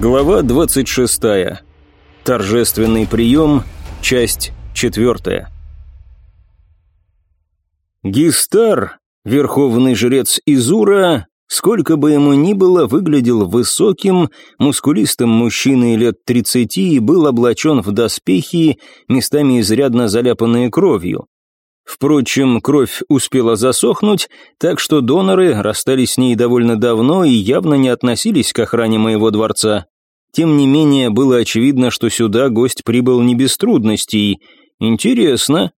Глава 26. Торжественный прием. Часть 4. Гистар, верховный жрец Изура, сколько бы ему ни было, выглядел высоким, мускулистым мужчиной лет 30 и был облачен в доспехи, местами изрядно заляпанные кровью. Впрочем, кровь успела засохнуть, так что доноры расстались с ней довольно давно и явно не относились к охране моего дворца. Тем не менее, было очевидно, что сюда гость прибыл не без трудностей. Интересно.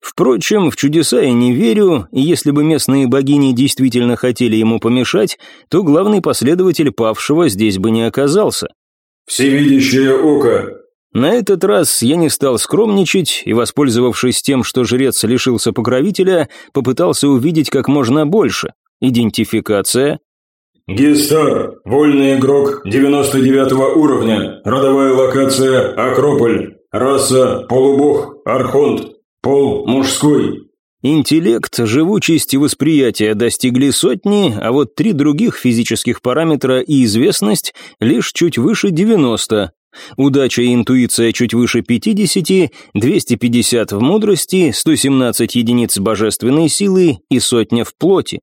Впрочем, в чудеса я не верю, и если бы местные богини действительно хотели ему помешать, то главный последователь павшего здесь бы не оказался. «Всевидящее око!» На этот раз я не стал скромничать и, воспользовавшись тем, что жрец лишился покровителя, попытался увидеть как можно больше. Идентификация, Гестар, вольный игрок 99 уровня, родовая локация Акрополь, раса полубог, архонт, пол мужской. Интеллект, живучесть и восприятие достигли сотни, а вот три других физических параметра и известность лишь чуть выше 90. Удача и интуиция чуть выше 50, 250 в мудрости, 117 единиц божественной силы и сотня в плоти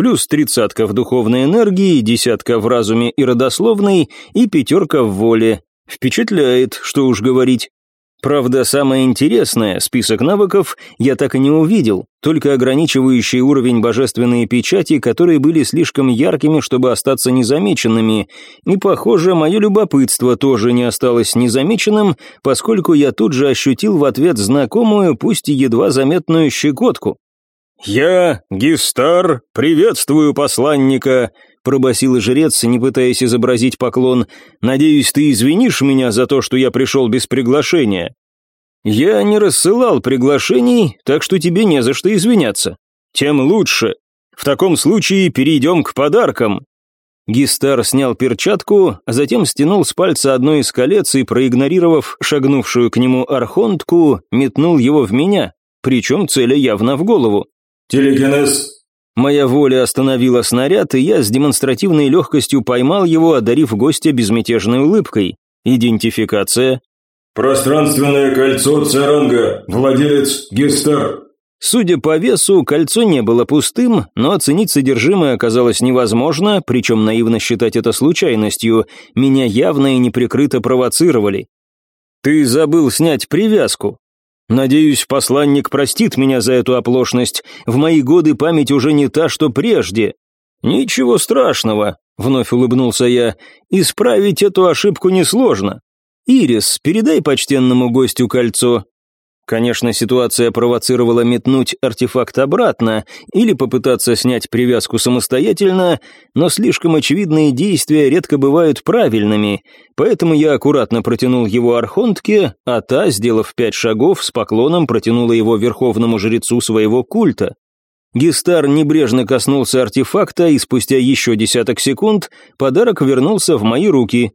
плюс тридцатка в духовной энергии, десятка в разуме и родословной и пятерка в воле. Впечатляет, что уж говорить. Правда, самое интересное, список навыков я так и не увидел, только ограничивающий уровень божественные печати, которые были слишком яркими, чтобы остаться незамеченными. И, похоже, мое любопытство тоже не осталось незамеченным, поскольку я тут же ощутил в ответ знакомую, пусть и едва заметную щекотку. «Я, Гистар, приветствую посланника», — пробасил жрец, не пытаясь изобразить поклон. «Надеюсь, ты извинишь меня за то, что я пришел без приглашения». «Я не рассылал приглашений, так что тебе не за что извиняться. Тем лучше. В таком случае перейдем к подаркам». Гистар снял перчатку, а затем стянул с пальца одно из колец и, проигнорировав шагнувшую к нему архонтку, метнул его в меня, причем целя явно в голову. «Телекинез!» Моя воля остановила снаряд, и я с демонстративной легкостью поймал его, одарив гостя безмятежной улыбкой. Идентификация. «Пространственное кольцо Церанга, владелец Гестар». Судя по весу, кольцо не было пустым, но оценить содержимое оказалось невозможно, причем наивно считать это случайностью. Меня явно и неприкрыто провоцировали. «Ты забыл снять привязку», Надеюсь, посланник простит меня за эту оплошность. В мои годы память уже не та, что прежде. Ничего страшного, вновь улыбнулся я. Исправить эту ошибку несложно. Ирис, передай почтенному гостю кольцо. Конечно, ситуация провоцировала метнуть артефакт обратно или попытаться снять привязку самостоятельно, но слишком очевидные действия редко бывают правильными, поэтому я аккуратно протянул его архонтке, а та, сделав пять шагов, с поклоном протянула его верховному жрецу своего культа. Гистар небрежно коснулся артефакта, и спустя еще десяток секунд подарок вернулся в мои руки.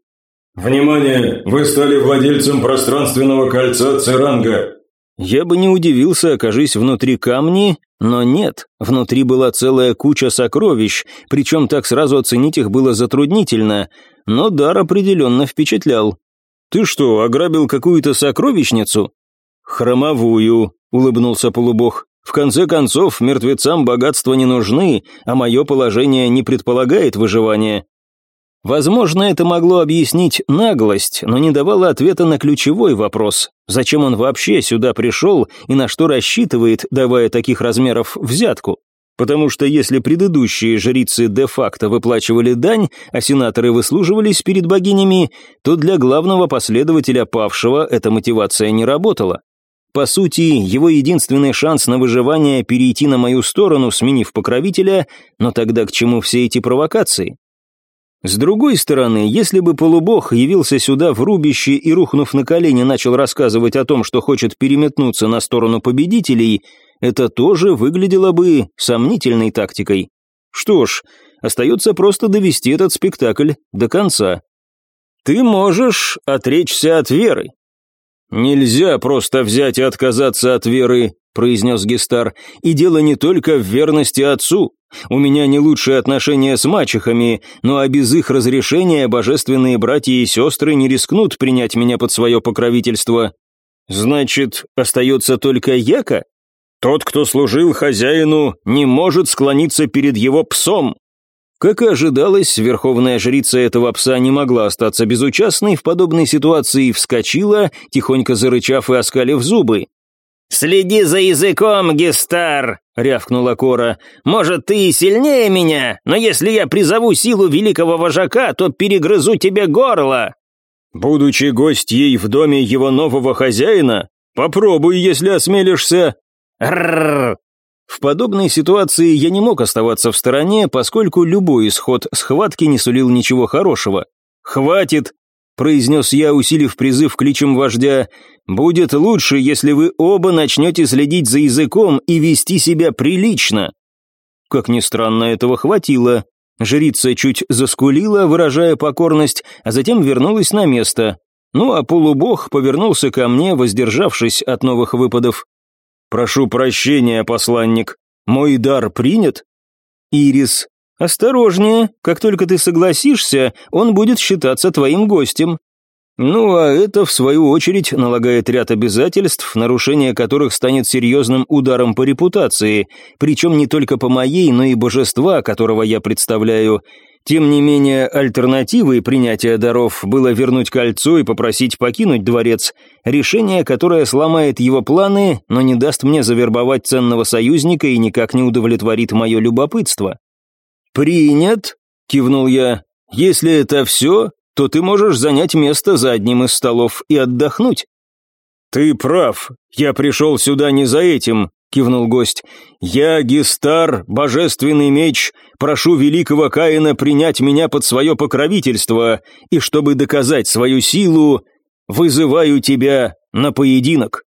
«Внимание! Вы стали владельцем пространственного кольца Церанга. Я бы не удивился, окажись внутри камни, но нет, внутри была целая куча сокровищ, причем так сразу оценить их было затруднительно, но дар определенно впечатлял. «Ты что, ограбил какую-то сокровищницу?» «Хромовую», — улыбнулся полубог. «В конце концов, мертвецам богатства не нужны, а мое положение не предполагает выживания. Возможно, это могло объяснить наглость, но не давало ответа на ключевой вопрос. Зачем он вообще сюда пришел и на что рассчитывает, давая таких размеров взятку? Потому что если предыдущие жрицы де-факто выплачивали дань, а сенаторы выслуживались перед богинями, то для главного последователя павшего эта мотивация не работала. По сути, его единственный шанс на выживание – перейти на мою сторону, сменив покровителя, но тогда к чему все эти провокации? С другой стороны, если бы полубог явился сюда в рубище и, рухнув на колени, начал рассказывать о том, что хочет переметнуться на сторону победителей, это тоже выглядело бы сомнительной тактикой. Что ж, остается просто довести этот спектакль до конца. Ты можешь отречься от веры. «Нельзя просто взять и отказаться от веры», — произнес Гестар, «и дело не только в верности отцу. У меня не лучшие отношения с мачехами, но а без их разрешения божественные братья и сестры не рискнут принять меня под свое покровительство. Значит, остается только Яка? Тот, кто служил хозяину, не может склониться перед его псом. Как и ожидалось, верховная жрица этого пса не могла остаться безучастной в подобной ситуации и вскочила, тихонько зарычав и оскалив зубы. «Следи за языком, Гестар!» — рявкнула Кора. «Может, ты и сильнее меня, но если я призову силу великого вожака, то перегрызу тебе горло!» «Будучи гостьей в доме его нового хозяина, попробуй, если осмелишься!» «Ррррр!» В подобной ситуации я не мог оставаться в стороне, поскольку любой исход схватки не сулил ничего хорошего. «Хватит!» – произнес я, усилив призыв кличем вождя. «Будет лучше, если вы оба начнете следить за языком и вести себя прилично». Как ни странно, этого хватило. Жрица чуть заскулила, выражая покорность, а затем вернулась на место. Ну а полубог повернулся ко мне, воздержавшись от новых выпадов. «Прошу прощения, посланник. Мой дар принят?» «Ирис, осторожнее. Как только ты согласишься, он будет считаться твоим гостем». Ну, а это, в свою очередь, налагает ряд обязательств, нарушение которых станет серьезным ударом по репутации, причем не только по моей, но и божества, которого я представляю. Тем не менее, альтернативой принятия даров было вернуть кольцо и попросить покинуть дворец, решение, которое сломает его планы, но не даст мне завербовать ценного союзника и никак не удовлетворит мое любопытство. «Принят», — кивнул я, — «если это все, то ты можешь занять место за одним из столов и отдохнуть». «Ты прав, я пришел сюда не за этим», кивнул гость. «Я, Гистар, божественный меч, прошу великого Каина принять меня под свое покровительство, и чтобы доказать свою силу, вызываю тебя на поединок».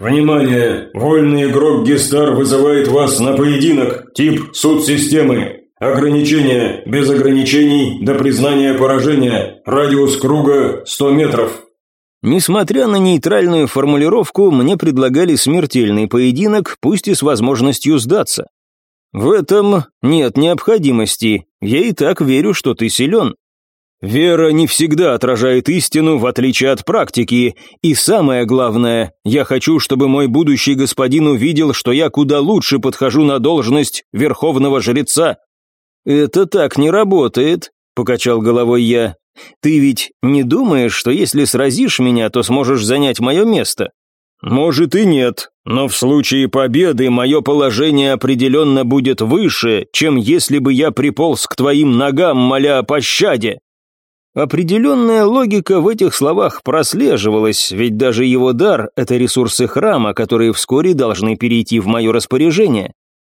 «Внимание! Вольный игрок Гистар вызывает вас на поединок. Тип суд системы. Ограничение без ограничений до признания поражения. Радиус круга 100 метров». Несмотря на нейтральную формулировку, мне предлагали смертельный поединок, пусть и с возможностью сдаться. В этом нет необходимости, я и так верю, что ты силен. Вера не всегда отражает истину, в отличие от практики, и самое главное, я хочу, чтобы мой будущий господин увидел, что я куда лучше подхожу на должность верховного жреца. Это так не работает, покачал головой я. Ты ведь не думаешь, что если сразишь меня, то сможешь занять мое место? Может и нет, но в случае победы мое положение определенно будет выше, чем если бы я приполз к твоим ногам, моля о пощаде. Определенная логика в этих словах прослеживалась, ведь даже его дар – это ресурсы храма, которые вскоре должны перейти в мое распоряжение.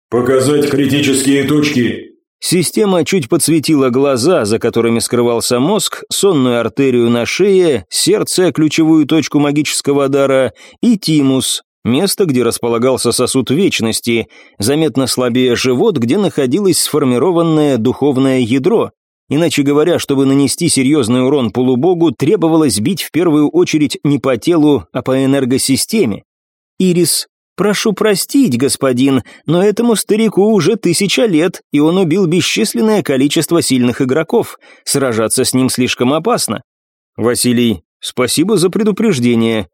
«Показать критические точки», Система чуть подсветила глаза, за которыми скрывался мозг, сонную артерию на шее, сердце, ключевую точку магического дара, и тимус, место, где располагался сосуд вечности, заметно слабее живот, где находилось сформированное духовное ядро. Иначе говоря, чтобы нанести серьезный урон полубогу, требовалось бить в первую очередь не по телу, а по энергосистеме. Ирис «Прошу простить, господин, но этому старику уже тысяча лет, и он убил бесчисленное количество сильных игроков. Сражаться с ним слишком опасно». «Василий, спасибо за предупреждение.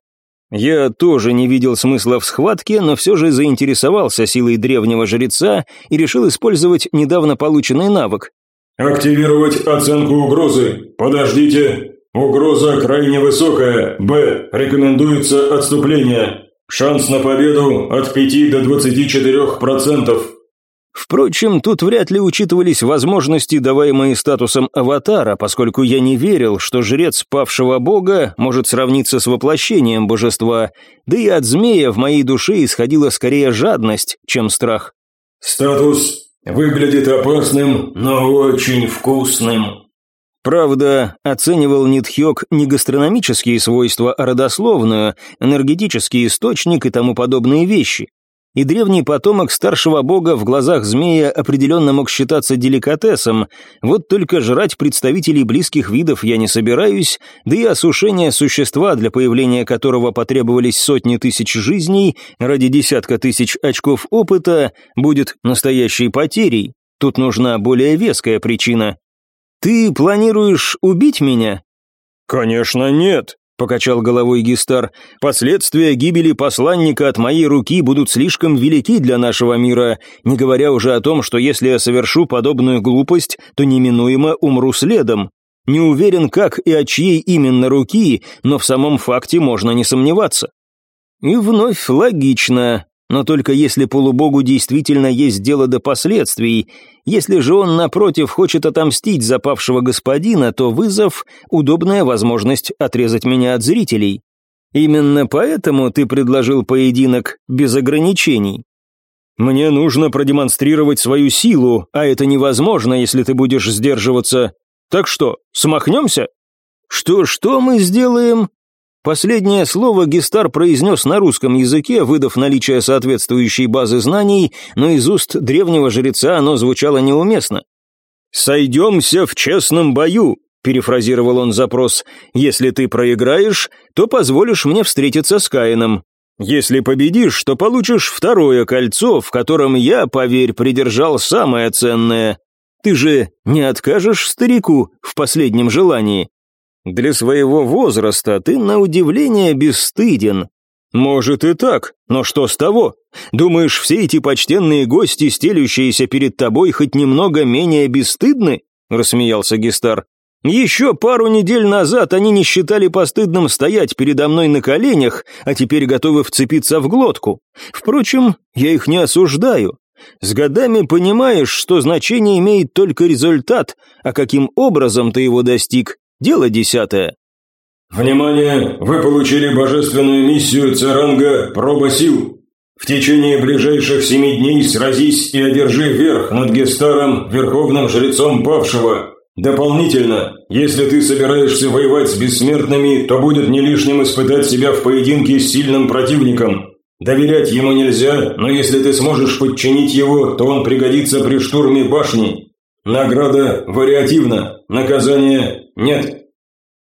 Я тоже не видел смысла в схватке, но все же заинтересовался силой древнего жреца и решил использовать недавно полученный навык. «Активировать оценку угрозы. Подождите. Угроза крайне высокая. Б. Рекомендуется отступление. Шанс на победу от 5 до 24%. Впрочем, тут вряд ли учитывались возможности, даваемые статусом аватара, поскольку я не верил, что жрец павшего бога может сравниться с воплощением божества, да и от змея в моей душе исходила скорее жадность, чем страх. «Статус выглядит опасным, но очень вкусным». Правда, оценивал Нитхёк не гастрономические свойства, а родословную, энергетический источник и тому подобные вещи. и древний потомок старшего бога в глазах змея определенно мог считаться деликатесом, вот только жрать представителей близких видов я не собираюсь, да и осушение существа, для появления которого потребовались сотни тысяч жизней ради десятка тысяч очков опыта, будет настоящей потерей. Тут нужна более веская причина. «Ты планируешь убить меня?» «Конечно нет», — покачал головой Гистар. «Последствия гибели посланника от моей руки будут слишком велики для нашего мира, не говоря уже о том, что если я совершу подобную глупость, то неминуемо умру следом. Не уверен, как и от чьей именно руки, но в самом факте можно не сомневаться». И вновь логично. Но только если полубогу действительно есть дело до последствий. Если же он, напротив, хочет отомстить запавшего господина, то вызов – удобная возможность отрезать меня от зрителей. Именно поэтому ты предложил поединок без ограничений. Мне нужно продемонстрировать свою силу, а это невозможно, если ты будешь сдерживаться. Так что, смахнемся? Что-что мы сделаем? Последнее слово Гестар произнес на русском языке, выдав наличие соответствующей базы знаний, но из уст древнего жреца оно звучало неуместно. «Сойдемся в честном бою», — перефразировал он запрос. «Если ты проиграешь, то позволишь мне встретиться с Каином. Если победишь, то получишь второе кольцо, в котором я, поверь, придержал самое ценное. Ты же не откажешь старику в последнем желании?» Для своего возраста ты, на удивление, бесстыден. Может и так, но что с того? Думаешь, все эти почтенные гости, стелющиеся перед тобой, хоть немного менее бесстыдны? Рассмеялся Гестар. Еще пару недель назад они не считали постыдным стоять передо мной на коленях, а теперь готовы вцепиться в глотку. Впрочем, я их не осуждаю. С годами понимаешь, что значение имеет только результат, а каким образом ты его достиг, Дело десятое. Внимание! Вы получили божественную миссию Царанга «Проба сил». В течение ближайших семи дней сразись и одержи верх над Гестаром, верховным жрецом павшего. Дополнительно, если ты собираешься воевать с бессмертными, то будет не лишним испытать себя в поединке с сильным противником. Доверять ему нельзя, но если ты сможешь подчинить его, то он пригодится при штурме башни. Награда вариативна, наказание нет.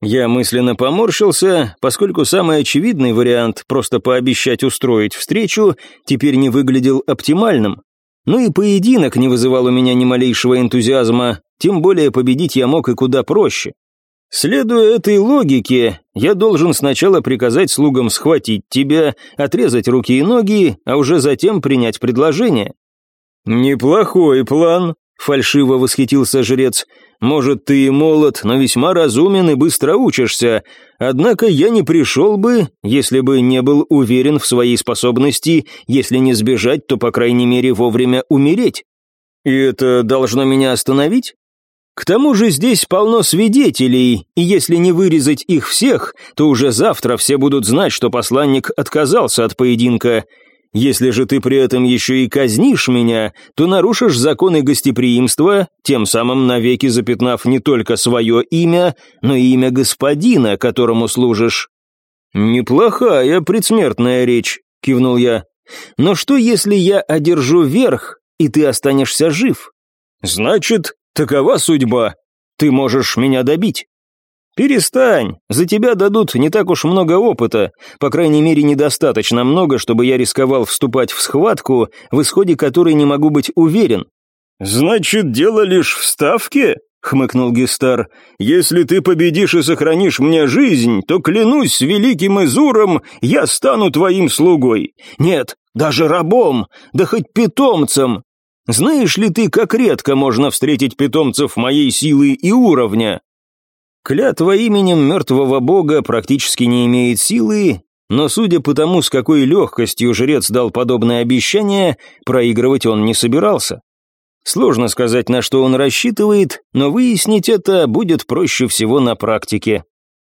Я мысленно поморщился, поскольку самый очевидный вариант просто пообещать устроить встречу теперь не выглядел оптимальным. Ну и поединок не вызывал у меня ни малейшего энтузиазма, тем более победить я мог и куда проще. Следуя этой логике, я должен сначала приказать слугам схватить тебя, отрезать руки и ноги, а уже затем принять предложение. Неплохой план, Фальшиво восхитился жрец. «Может, ты и молод, но весьма разумен и быстро учишься. Однако я не пришел бы, если бы не был уверен в своей способности, если не сбежать, то, по крайней мере, вовремя умереть. И это должно меня остановить?» К тому же здесь полно свидетелей, и если не вырезать их всех, то уже завтра все будут знать, что посланник отказался от поединка. Если же ты при этом еще и казнишь меня, то нарушишь законы гостеприимства, тем самым навеки запятнав не только свое имя, но и имя господина, которому служишь». «Неплохая предсмертная речь», — кивнул я. «Но что, если я одержу верх, и ты останешься жив?» «Значит, такова судьба. Ты можешь меня добить». «Перестань, за тебя дадут не так уж много опыта, по крайней мере недостаточно много, чтобы я рисковал вступать в схватку, в исходе которой не могу быть уверен». «Значит, дело лишь в ставке?» — хмыкнул Гестар. «Если ты победишь и сохранишь мне жизнь, то, клянусь великим Изуром, я стану твоим слугой. Нет, даже рабом, да хоть питомцем. Знаешь ли ты, как редко можно встретить питомцев моей силы и уровня?» Клятва именем мертвого бога практически не имеет силы, но судя по тому, с какой легкостью жрец дал подобное обещание, проигрывать он не собирался. Сложно сказать, на что он рассчитывает, но выяснить это будет проще всего на практике.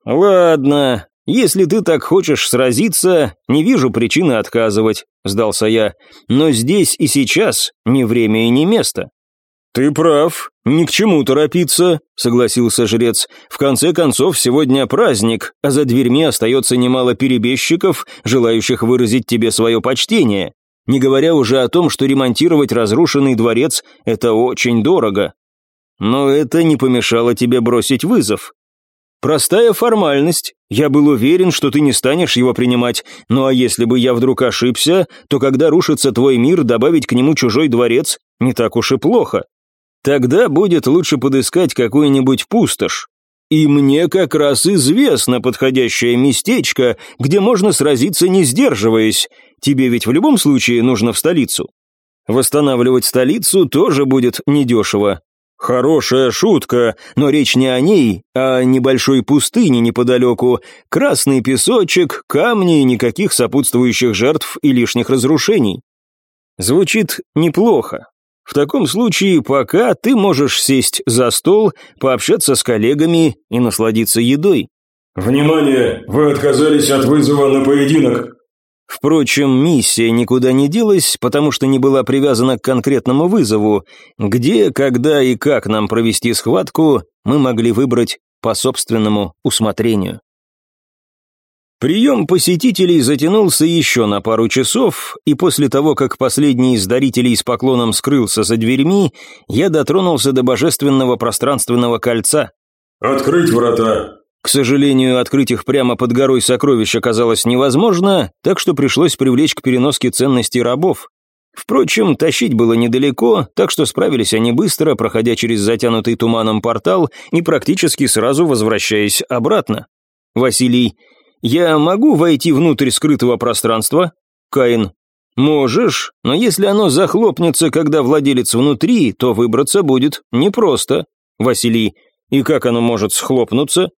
«Ладно, если ты так хочешь сразиться, не вижу причины отказывать», — сдался я, «но здесь и сейчас не время и не место». «Ты прав, ни к чему торопиться», — согласился жрец. «В конце концов, сегодня праздник, а за дверьми остается немало перебежчиков, желающих выразить тебе свое почтение. Не говоря уже о том, что ремонтировать разрушенный дворец – это очень дорого. Но это не помешало тебе бросить вызов. Простая формальность. Я был уверен, что ты не станешь его принимать. Ну а если бы я вдруг ошибся, то когда рушится твой мир, добавить к нему чужой дворец не так уж и плохо. Тогда будет лучше подыскать какую-нибудь пустошь. И мне как раз известно подходящее местечко, где можно сразиться не сдерживаясь. Тебе ведь в любом случае нужно в столицу. Восстанавливать столицу тоже будет недешево. Хорошая шутка, но речь не о ней, а о небольшой пустыне неподалеку. Красный песочек, камни и никаких сопутствующих жертв и лишних разрушений. Звучит неплохо. В таком случае пока ты можешь сесть за стол, пообщаться с коллегами и насладиться едой. «Внимание! Вы отказались от вызова на поединок!» Впрочем, миссия никуда не делась, потому что не была привязана к конкретному вызову. Где, когда и как нам провести схватку, мы могли выбрать по собственному усмотрению. Прием посетителей затянулся еще на пару часов, и после того, как последний из дарителей с поклоном скрылся за дверьми, я дотронулся до божественного пространственного кольца. «Открыть врата!» К сожалению, открыть их прямо под горой сокровищ оказалось невозможно, так что пришлось привлечь к переноске ценностей рабов. Впрочем, тащить было недалеко, так что справились они быстро, проходя через затянутый туманом портал и практически сразу возвращаясь обратно. «Василий, я могу войти внутрь скрытого пространства?» Каин. «Можешь, но если оно захлопнется, когда владелец внутри, то выбраться будет непросто». Василий. «И как оно может схлопнуться?»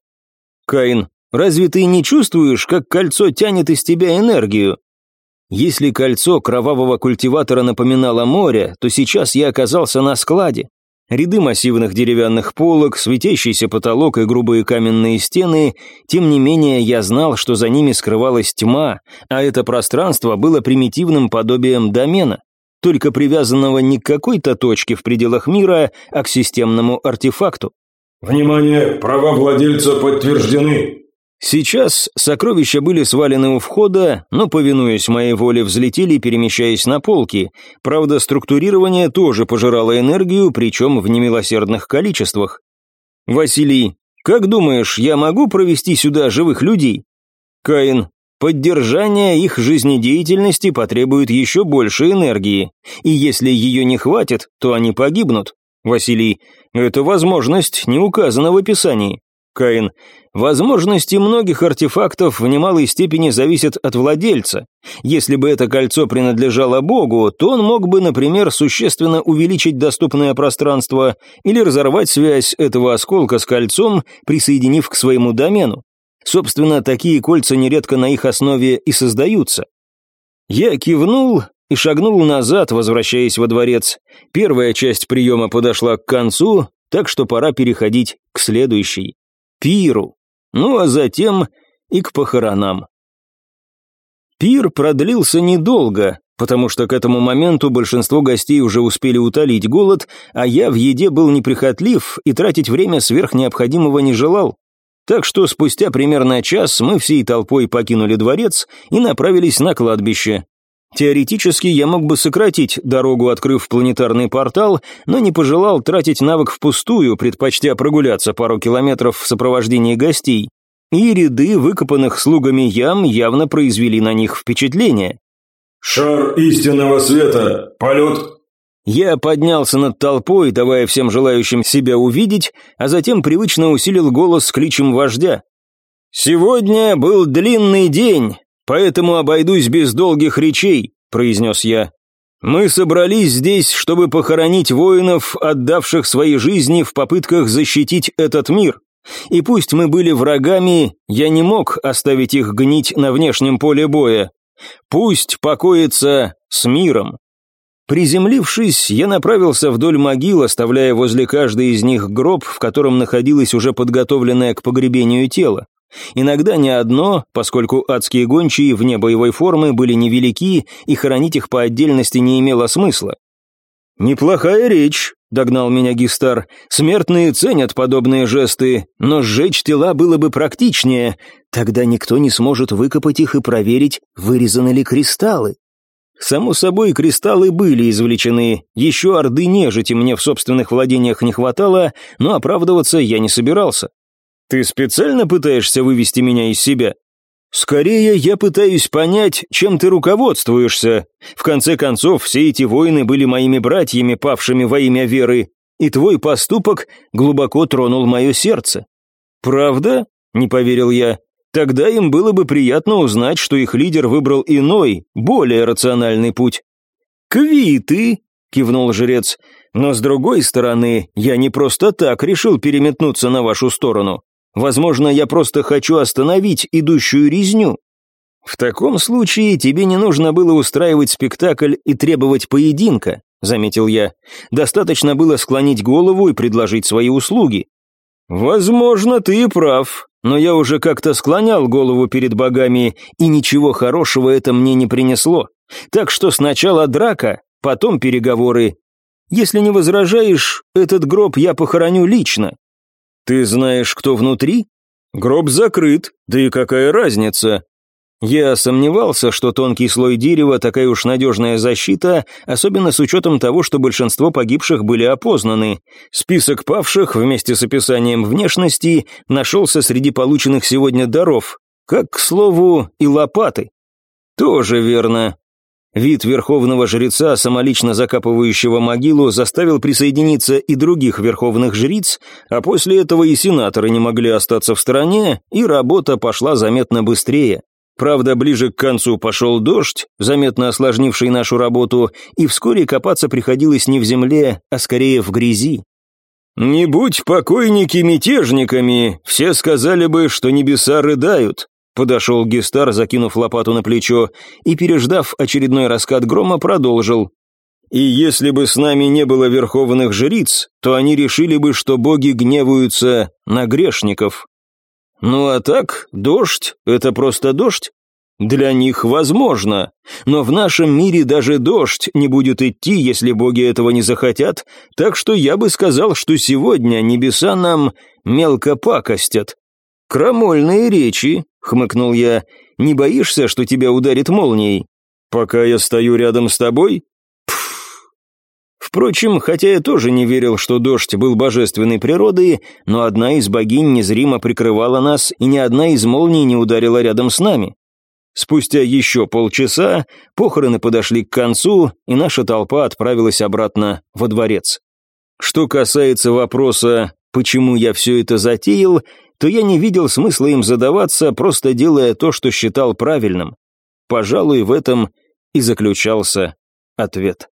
Каин, разве ты не чувствуешь, как кольцо тянет из тебя энергию? Если кольцо кровавого культиватора напоминало море, то сейчас я оказался на складе. Ряды массивных деревянных полок, светящийся потолок и грубые каменные стены, тем не менее я знал, что за ними скрывалась тьма, а это пространство было примитивным подобием домена, только привязанного не к какой-то точке в пределах мира, а к системному артефакту. «Внимание! Права владельца подтверждены!» Сейчас сокровища были свалены у входа, но, повинуясь моей воле, взлетели, перемещаясь на полки. Правда, структурирование тоже пожирало энергию, причем в немилосердных количествах. «Василий, как думаешь, я могу провести сюда живых людей?» Каин, Поддержание их жизнедеятельности потребует еще больше энергии, и если ее не хватит, то они погибнут. Василий, эта возможность не указана в описании. Каин, возможности многих артефактов в немалой степени зависят от владельца. Если бы это кольцо принадлежало Богу, то он мог бы, например, существенно увеличить доступное пространство или разорвать связь этого осколка с кольцом, присоединив к своему домену. Собственно, такие кольца нередко на их основе и создаются. Я кивнул и шагнул назад, возвращаясь во дворец. Первая часть приема подошла к концу, так что пора переходить к следующей – пиру. Ну а затем и к похоронам. Пир продлился недолго, потому что к этому моменту большинство гостей уже успели утолить голод, а я в еде был неприхотлив и тратить время сверх необходимого не желал. Так что спустя примерно час мы всей толпой покинули дворец и направились на кладбище, Теоретически я мог бы сократить дорогу, открыв планетарный портал, но не пожелал тратить навык впустую, предпочтя прогуляться пару километров в сопровождении гостей. И ряды выкопанных слугами ям явно произвели на них впечатление. «Шар истинного света! Полет!» Я поднялся над толпой, давая всем желающим себя увидеть, а затем привычно усилил голос с кличем вождя. «Сегодня был длинный день, поэтому обойдусь без долгих речей», — произнес я. «Мы собрались здесь, чтобы похоронить воинов, отдавших свои жизни в попытках защитить этот мир. И пусть мы были врагами, я не мог оставить их гнить на внешнем поле боя. Пусть покоится с миром». Приземлившись, я направился вдоль могил, оставляя возле каждой из них гроб, в котором находилось уже подготовленное к погребению тело. Иногда не одно, поскольку адские гончие вне боевой формы были невелики, и хоронить их по отдельности не имело смысла. «Неплохая речь», — догнал меня Гистар. «Смертные ценят подобные жесты, но сжечь тела было бы практичнее. Тогда никто не сможет выкопать их и проверить, вырезаны ли кристаллы». Само собой, кристаллы были извлечены, еще орды нежити мне в собственных владениях не хватало, но оправдываться я не собирался. «Ты специально пытаешься вывести меня из себя?» «Скорее, я пытаюсь понять, чем ты руководствуешься. В конце концов, все эти воины были моими братьями, павшими во имя веры, и твой поступок глубоко тронул мое сердце». «Правда?» — не поверил я. Тогда им было бы приятно узнать, что их лидер выбрал иной, более рациональный путь. «Квиты!» — кивнул жрец. «Но с другой стороны, я не просто так решил переметнуться на вашу сторону. Возможно, я просто хочу остановить идущую резню. В таком случае тебе не нужно было устраивать спектакль и требовать поединка», — заметил я. «Достаточно было склонить голову и предложить свои услуги». «Возможно, ты и прав», но я уже как-то склонял голову перед богами, и ничего хорошего это мне не принесло. Так что сначала драка, потом переговоры. Если не возражаешь, этот гроб я похороню лично. Ты знаешь, кто внутри? Гроб закрыт, да и какая разница? Я сомневался, что тонкий слой дерева такая уж надежная защита, особенно с учетом того, что большинство погибших были опознаны. Список павших вместе с описанием внешности нашелся среди полученных сегодня даров, как, к слову, и лопаты. Тоже верно. Вид верховного жреца, самолично закапывающего могилу, заставил присоединиться и других верховных жриц, а после этого и сенаторы не могли остаться в стороне, и работа пошла заметно быстрее. Правда, ближе к концу пошел дождь, заметно осложнивший нашу работу, и вскоре копаться приходилось не в земле, а скорее в грязи. «Не будь покойники мятежниками, все сказали бы, что небеса рыдают», подошел Гестар, закинув лопату на плечо, и, переждав очередной раскат грома, продолжил. «И если бы с нами не было верховных жриц, то они решили бы, что боги гневаются на грешников. Ну а так, дождь — это просто дождь. Для них возможно, но в нашем мире даже дождь не будет идти, если боги этого не захотят, так что я бы сказал, что сегодня небеса нам мелко пакостят. «Крамольные речи», — хмыкнул я, — «не боишься, что тебя ударит молнией?» «Пока я стою рядом с тобой?» Впрочем, хотя я тоже не верил, что дождь был божественной природы, но одна из богинь незримо прикрывала нас, и ни одна из молний не ударила рядом с нами. Спустя еще полчаса похороны подошли к концу, и наша толпа отправилась обратно во дворец. Что касается вопроса, почему я все это затеял, то я не видел смысла им задаваться, просто делая то, что считал правильным. Пожалуй, в этом и заключался ответ.